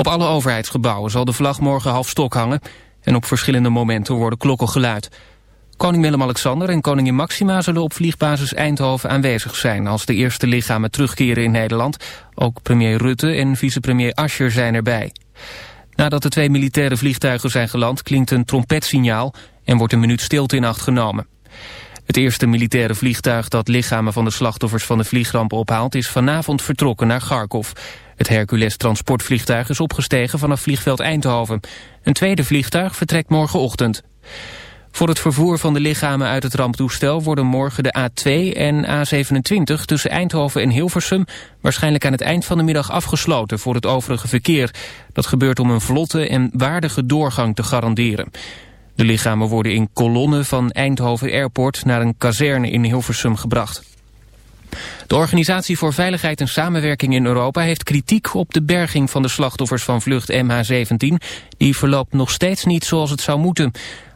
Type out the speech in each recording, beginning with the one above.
Op alle overheidsgebouwen zal de vlag morgen half stok hangen... en op verschillende momenten worden klokken geluid. Koning Willem-Alexander en koningin Maxima zullen op vliegbasis Eindhoven aanwezig zijn... als de eerste lichamen terugkeren in Nederland. Ook premier Rutte en vicepremier Ascher zijn erbij. Nadat de twee militaire vliegtuigen zijn geland klinkt een trompetsignaal... en wordt een minuut stilte in acht genomen. Het eerste militaire vliegtuig dat lichamen van de slachtoffers van de vliegramp ophaalt... is vanavond vertrokken naar Kharkov. Het Hercules transportvliegtuig is opgestegen vanaf vliegveld Eindhoven. Een tweede vliegtuig vertrekt morgenochtend. Voor het vervoer van de lichamen uit het ramptoestel worden morgen de A2 en A27 tussen Eindhoven en Hilversum waarschijnlijk aan het eind van de middag afgesloten voor het overige verkeer. Dat gebeurt om een vlotte en waardige doorgang te garanderen. De lichamen worden in kolonnen van Eindhoven Airport naar een kazerne in Hilversum gebracht. De Organisatie voor Veiligheid en Samenwerking in Europa heeft kritiek op de berging van de slachtoffers van vlucht MH17. Die verloopt nog steeds niet zoals het zou moeten.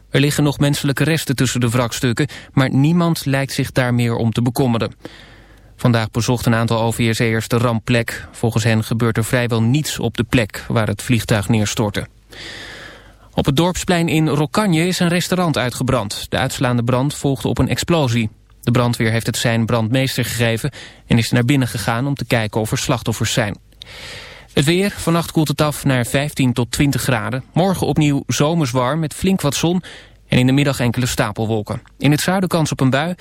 Er liggen nog menselijke resten tussen de wrakstukken, maar niemand lijkt zich daar meer om te bekommeren. Vandaag bezocht een aantal OVSE'ers de rampplek. Volgens hen gebeurt er vrijwel niets op de plek waar het vliegtuig neerstortte. Op het dorpsplein in Rokanje is een restaurant uitgebrand. De uitslaande brand volgde op een explosie. De brandweer heeft het zijn brandmeester gegeven en is naar binnen gegaan om te kijken of er slachtoffers zijn. Het weer, vannacht koelt het af naar 15 tot 20 graden. Morgen opnieuw zomers warm met flink wat zon en in de middag enkele stapelwolken. In het zuiden kans op een bui.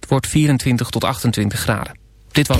Het wordt 24 tot 28 graden. Dit was...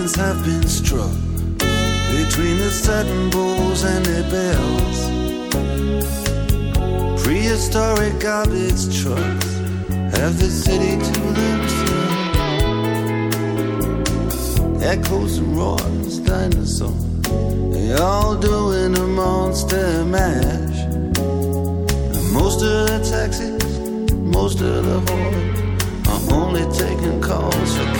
balance have been struck between the satin bowls and their bells. Prehistoric garbage trucks have the city to themselves. Echoes and roars, dinosaurs, they all doing a monster mash. And most of the taxis, most of the hordes are only taking calls for.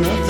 nothing.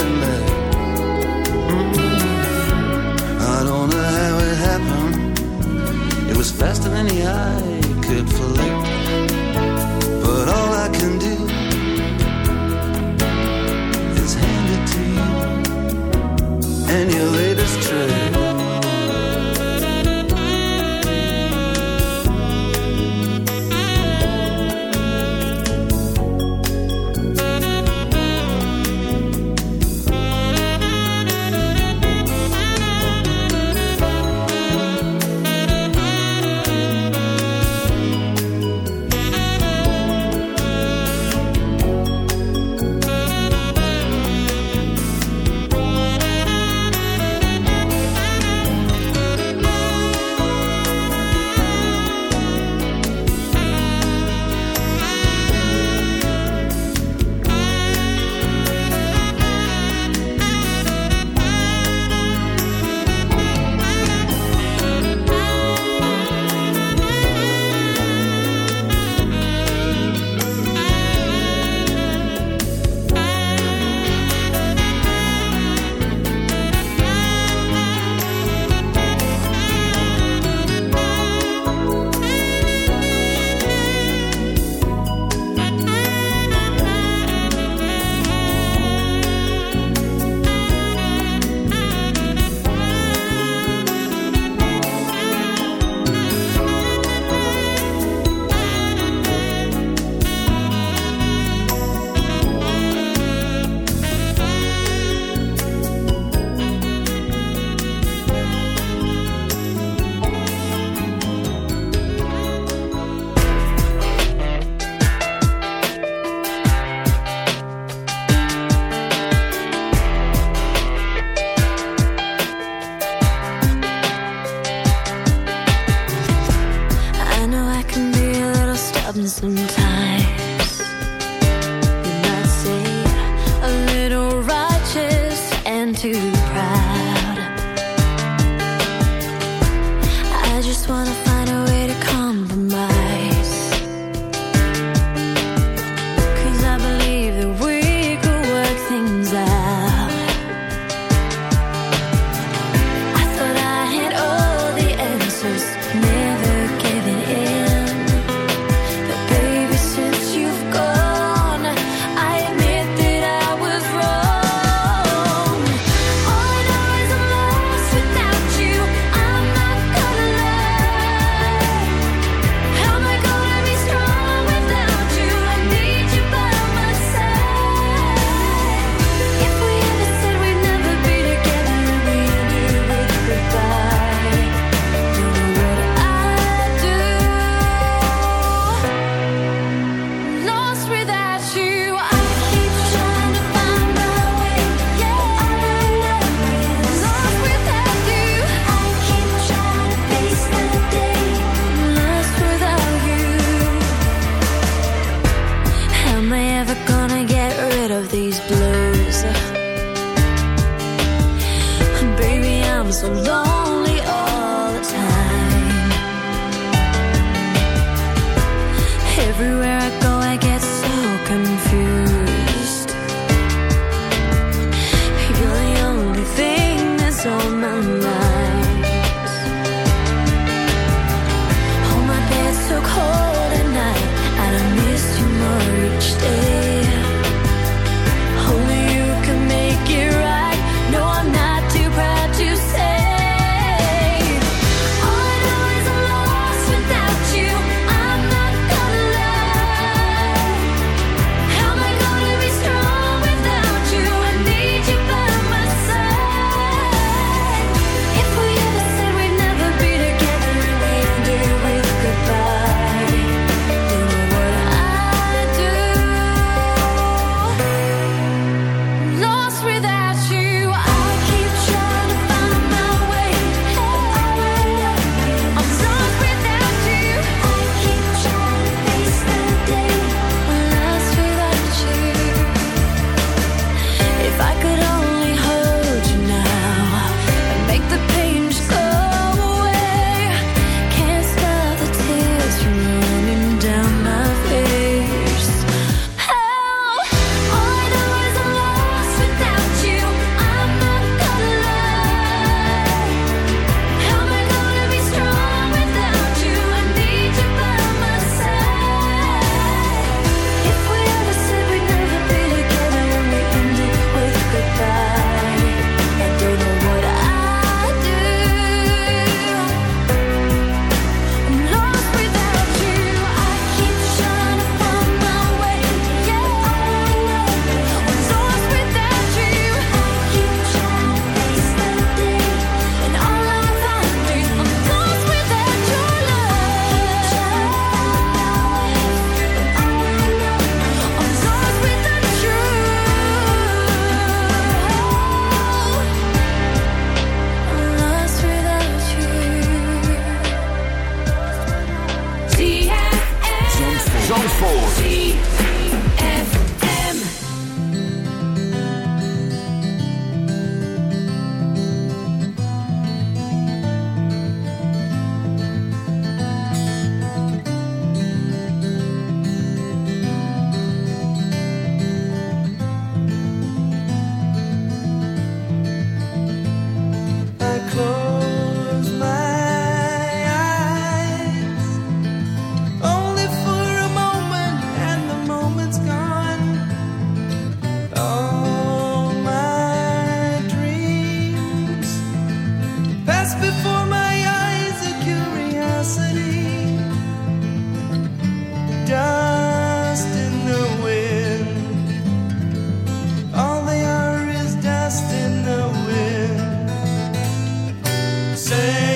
say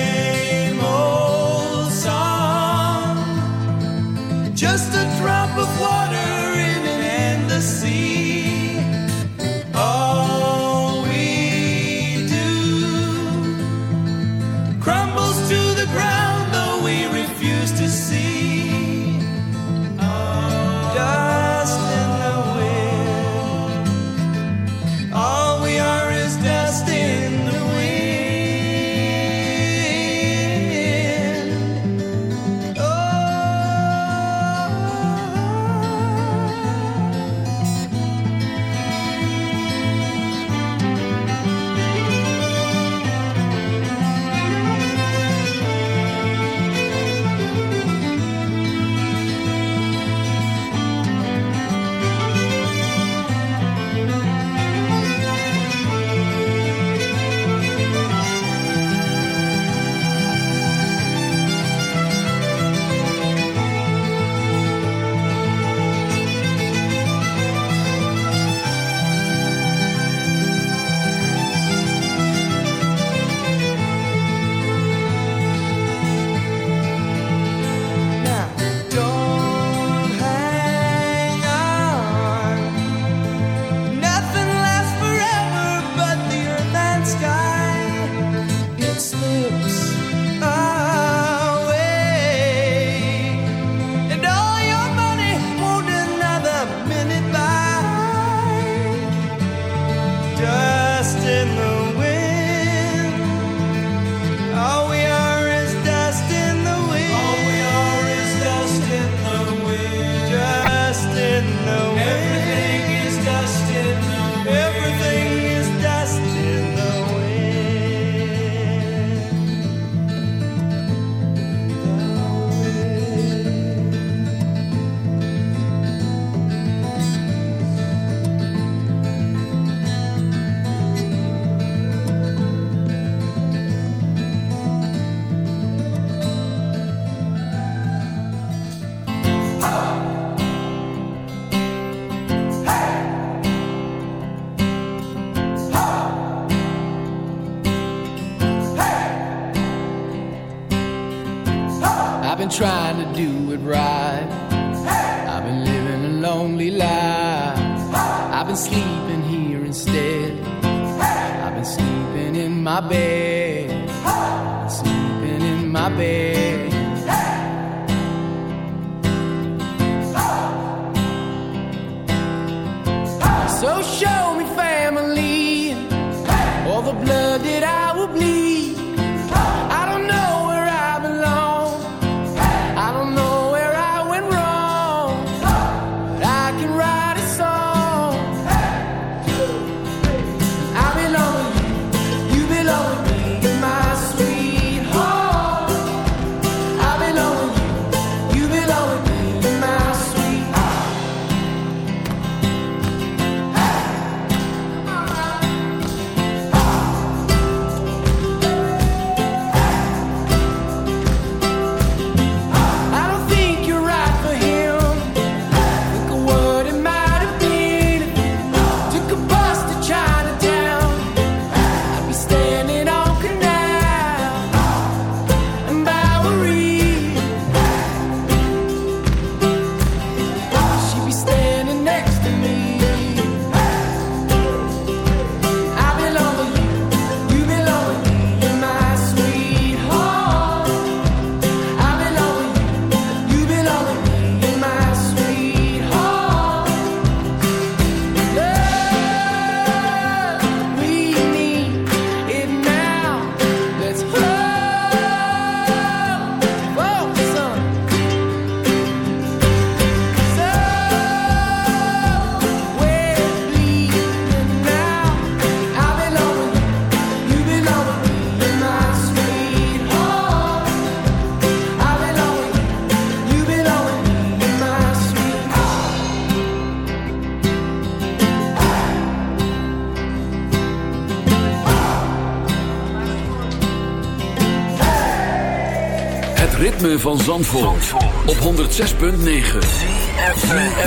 van Zandvoort, op 106.9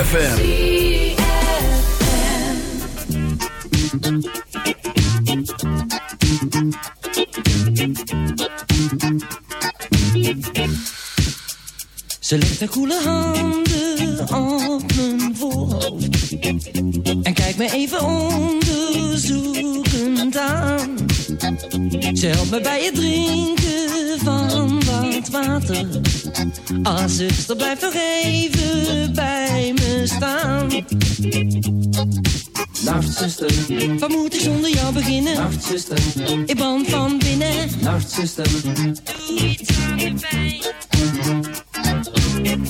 FM. Ze legt haar koele handen op mijn voorhoofd En kijkt me even onderzoekend aan Ze helpt me bij het drinken water. Ah, zuster, blijf nog even bij me staan. Nachtzuster, Wat moet ik zonder jou beginnen? nachtzuster, Ik brand van binnen. Nachtzuster, Doe iets aan de pijn.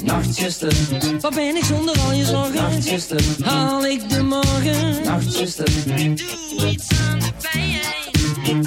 Nachtzuster, Wat ben ik zonder al je zorgen? nachtzuster, Haal ik de morgen? nachtzuster, Doe iets aan de pijn.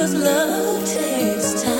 Cause love takes time.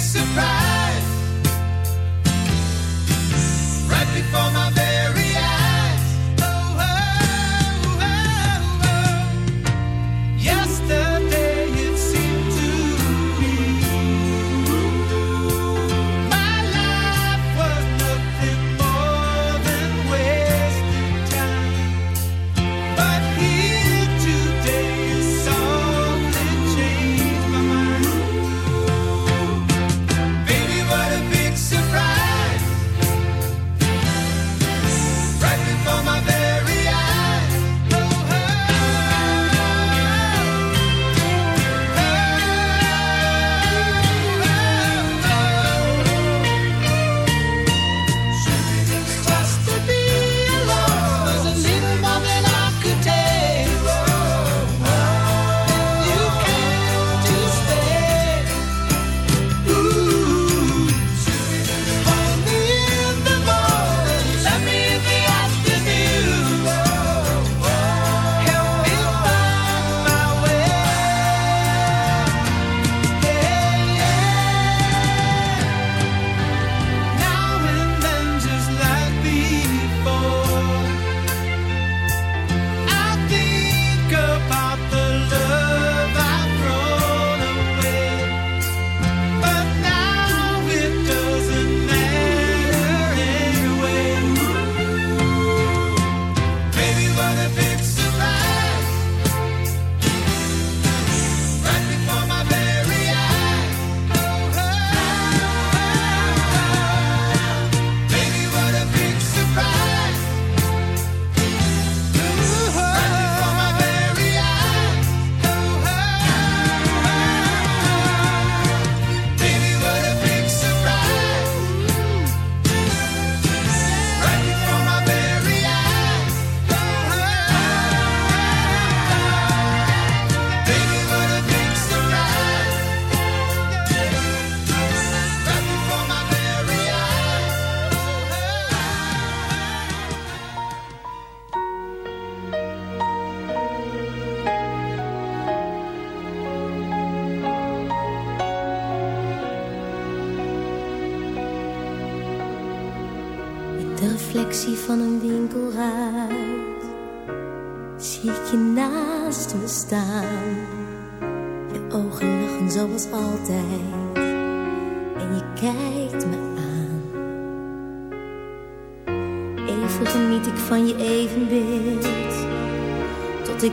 surprise.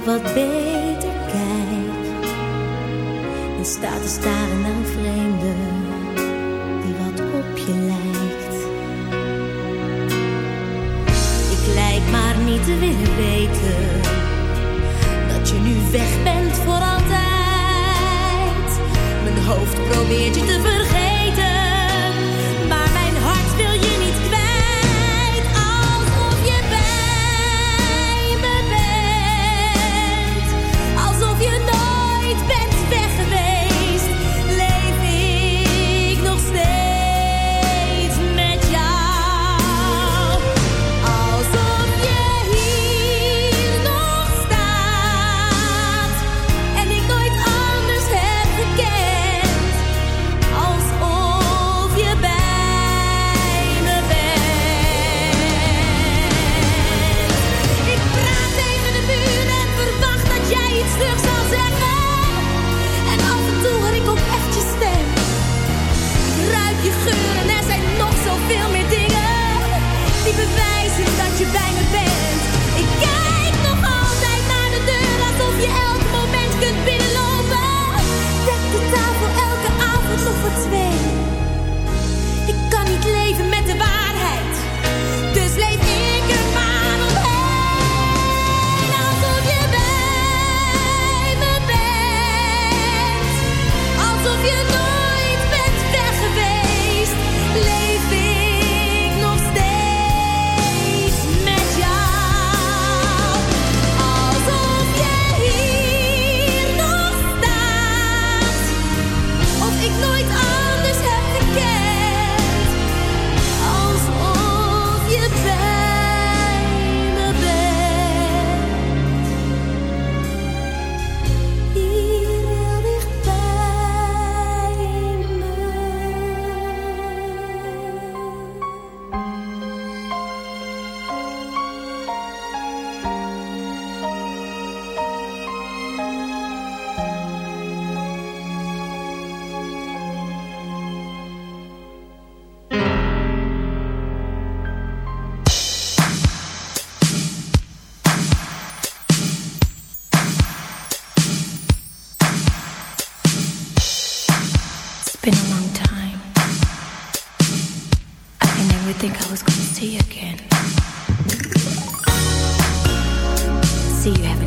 Tot ik wat See, you haven't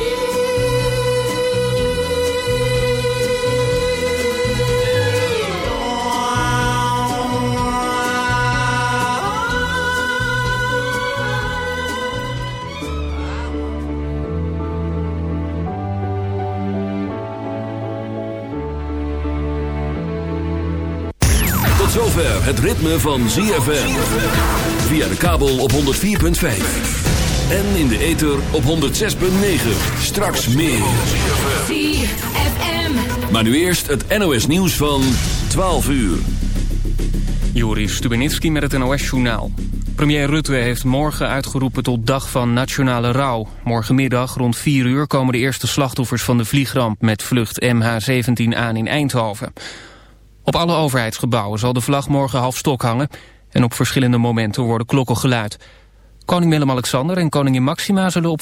Zover het ritme van ZFM. Via de kabel op 104.5. En in de ether op 106.9. Straks meer. ZFM. Maar nu eerst het NOS nieuws van 12 uur. Joris Stubenitski met het NOS-journaal. Premier Rutte heeft morgen uitgeroepen tot dag van nationale rouw. Morgenmiddag rond 4 uur komen de eerste slachtoffers van de vliegramp... met vlucht MH17 aan in Eindhoven. Op alle overheidsgebouwen zal de vlag morgen half stok hangen... en op verschillende momenten worden klokken geluid. Koning Willem-Alexander en koningin Maxima zullen op